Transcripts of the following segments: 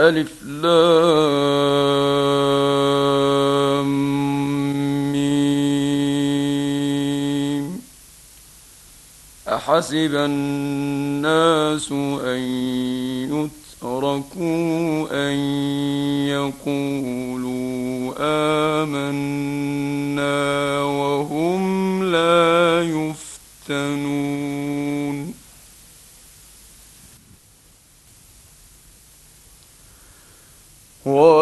ألف لام ميم. أحسب الناس أن يتركوا أن يقولوا آمنا وهم لا يفتنون.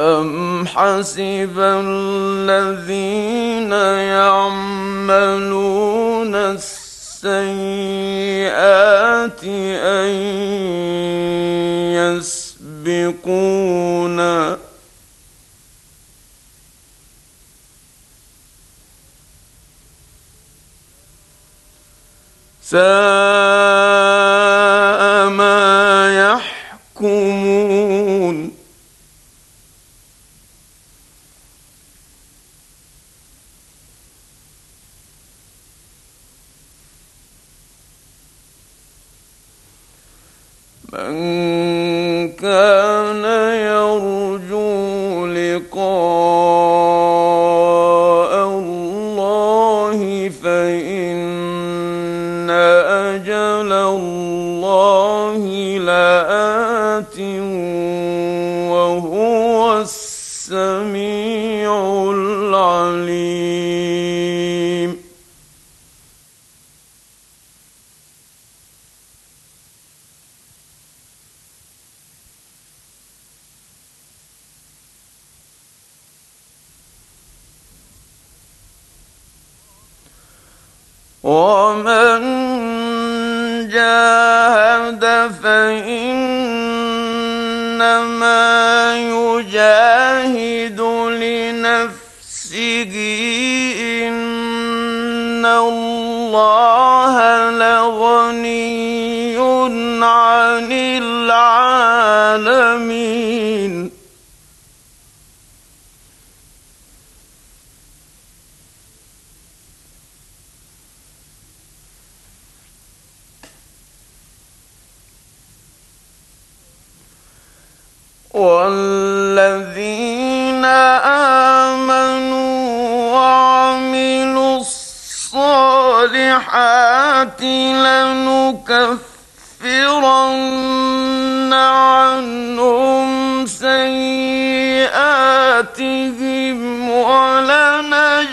أم حسب الذين يعملون السيئات أن يسبقونا ساء الله عن العالمين. والذين آمنوا وعملوا الصالحات لنكفرن عنهم سيئاتهم ولنجزينهم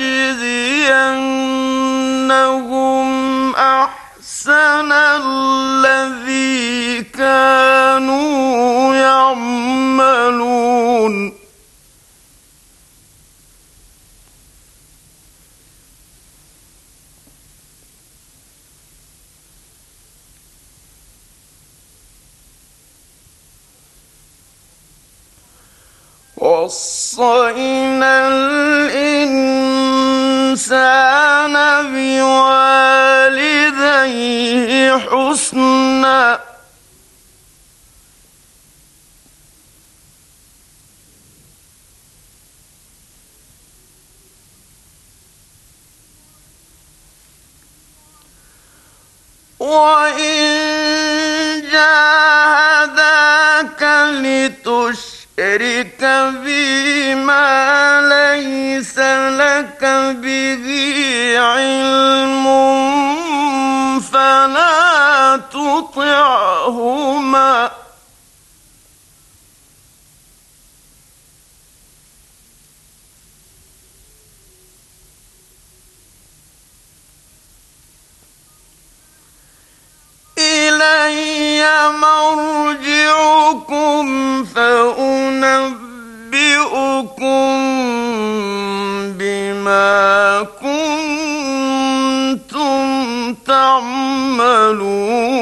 أحسن الذي كانوا يعملون وصينا الإنسان بوالديه حسنا علم فلا تطعهما تعملون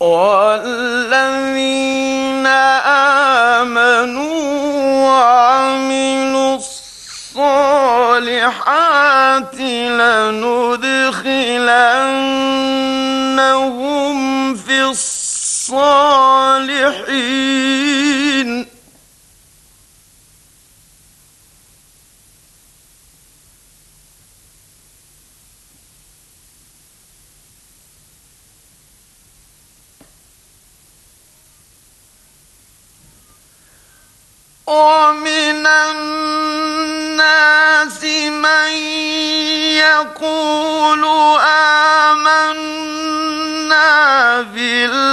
والذين لندخلنهم في الصالحين ومن الناس من يقول آمنا بالله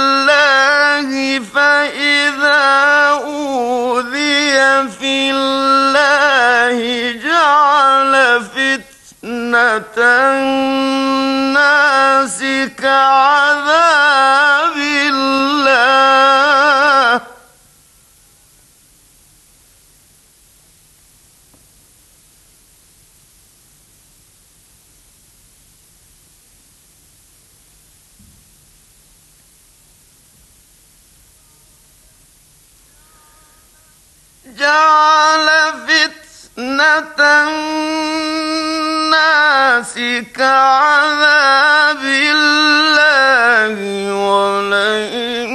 كعذاب الله ولئن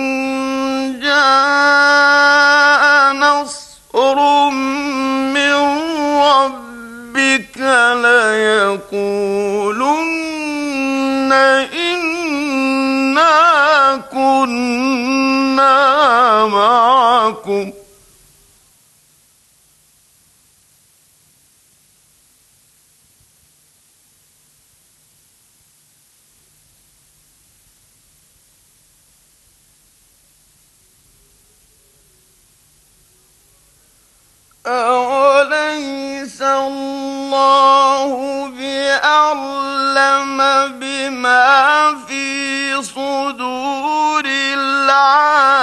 جاء نصر من ربك ليقولن إنا كنا أوليس الله بأعلم بما في صدور العالمين؟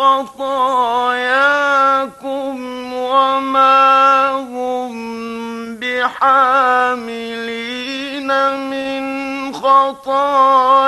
خطاياكم وما هم بحاملين من خطاياهم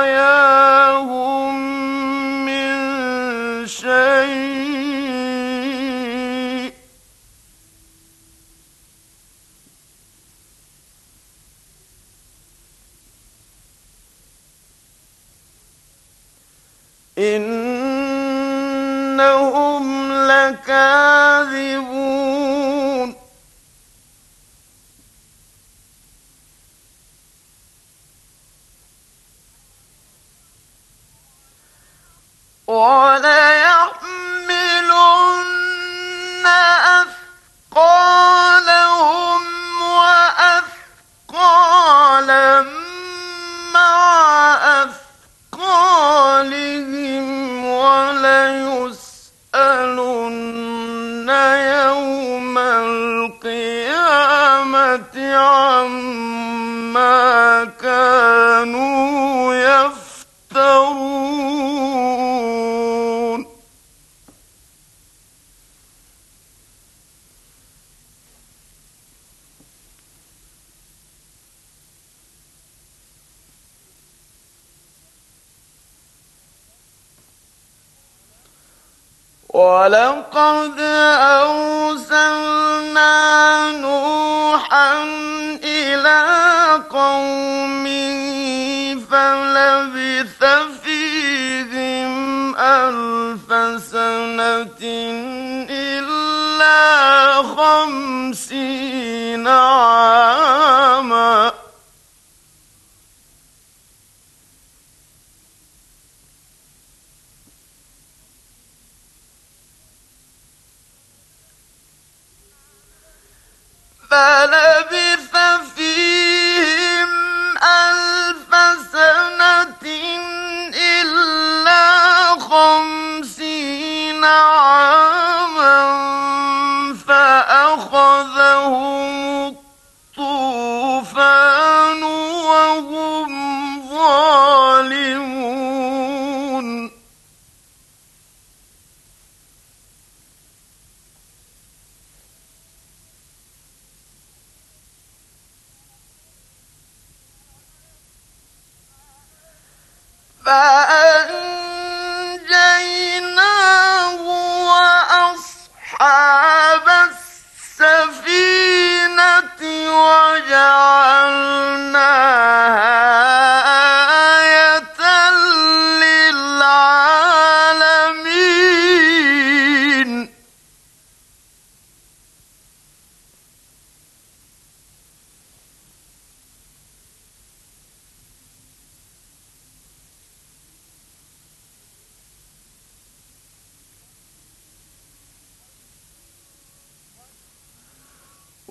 فلبث فيهم ألف سنة إلا خمسين عاما. فلبث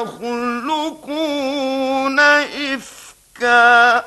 وتخلقون إفكا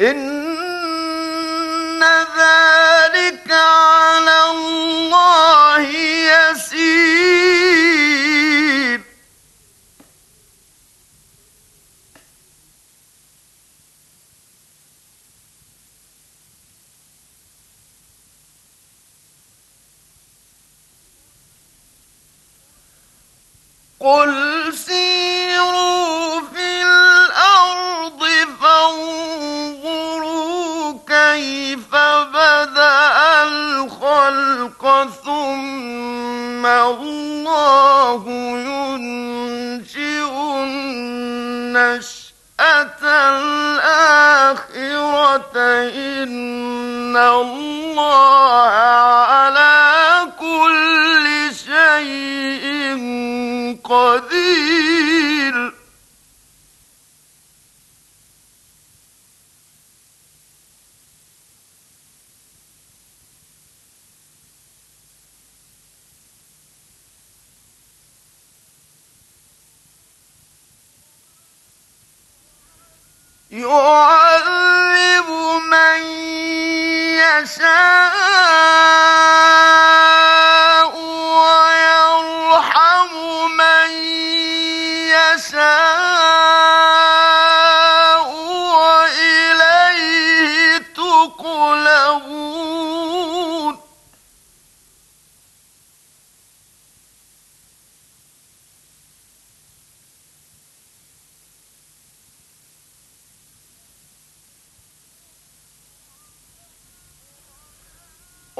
إن الله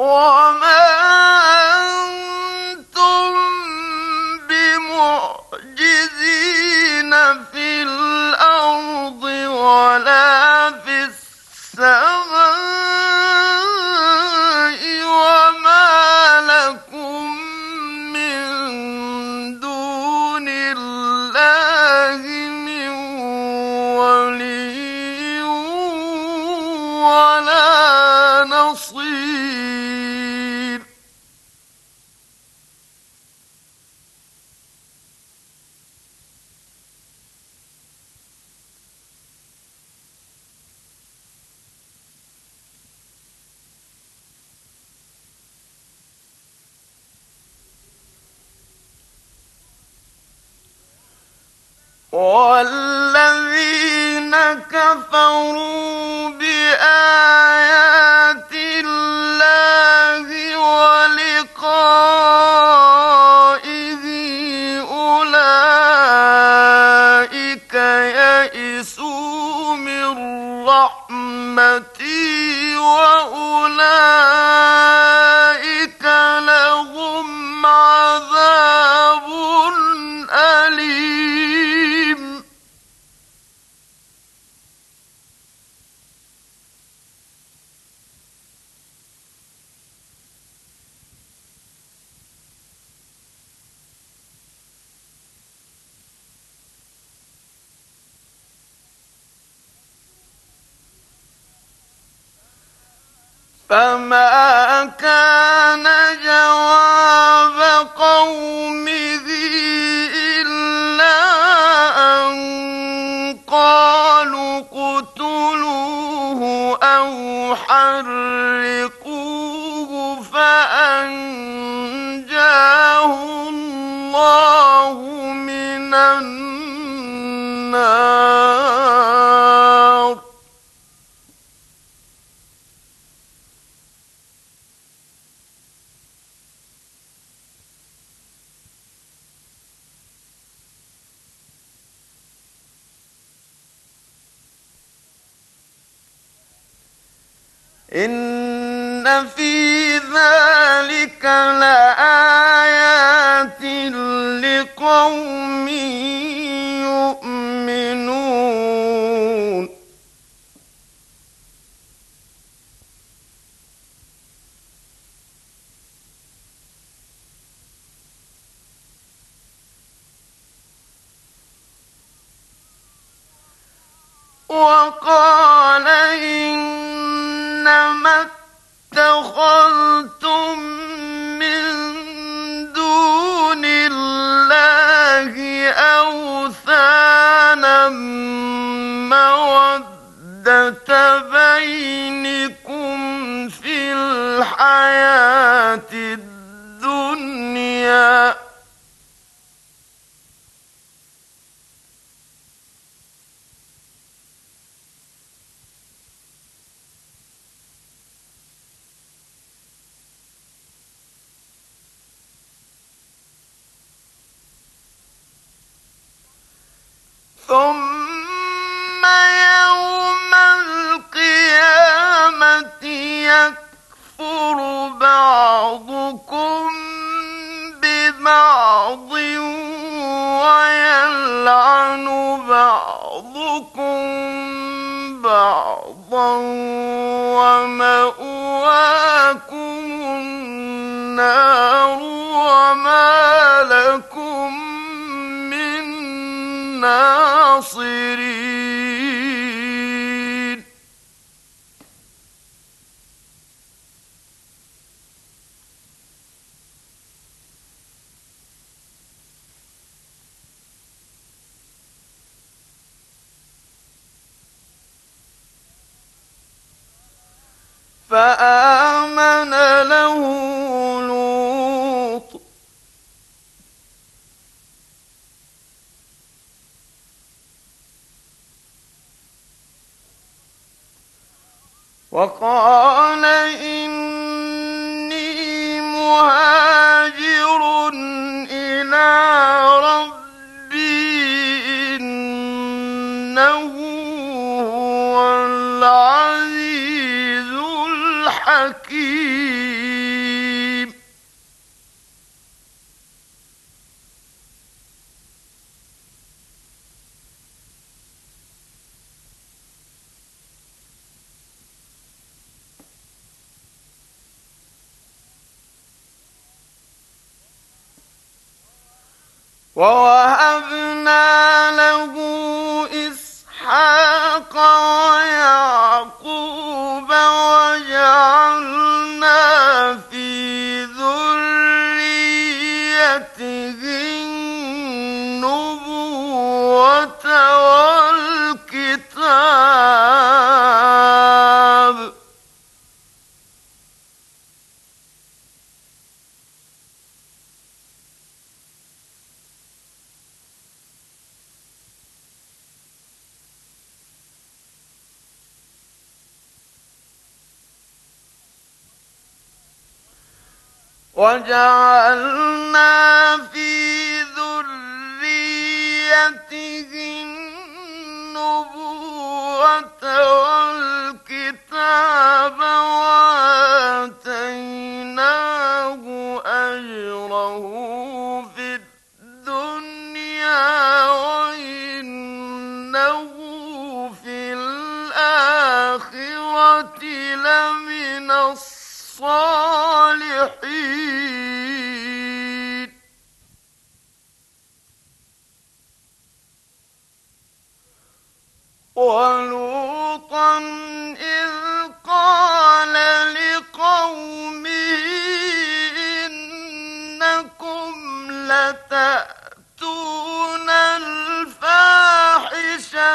我。والذين كفروا بآيات فما كان جواب قومه إلا أن قالوا اقتلوه أو حرقوه فأنجاه الله من النار إن في ذلك لآيات لقوم يؤمنون. وقال إنما اتخذتم من دون الله أوثانا مودة بينكم في الحياة بعضكم ببعض ويلعن بعضكم بعضا ومأواكم النار وما لكم من ناصرين. وقال إني مهاجر وجعلنا في ذريته النبوة والكتاب وآتيناه أجره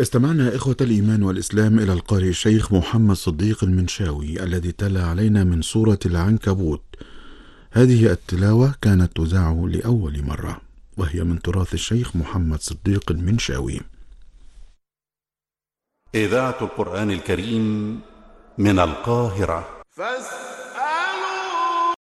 استمعنا إخوة الإيمان والإسلام إلى القارئ الشيخ محمد صديق المنشاوي الذي تلا علينا من سورة العنكبوت. هذه التلاوة كانت تذاع لأول مرة وهي من تراث الشيخ محمد صديق المنشاوي. إذاعة القرآن الكريم من القاهرة. فاستمعوا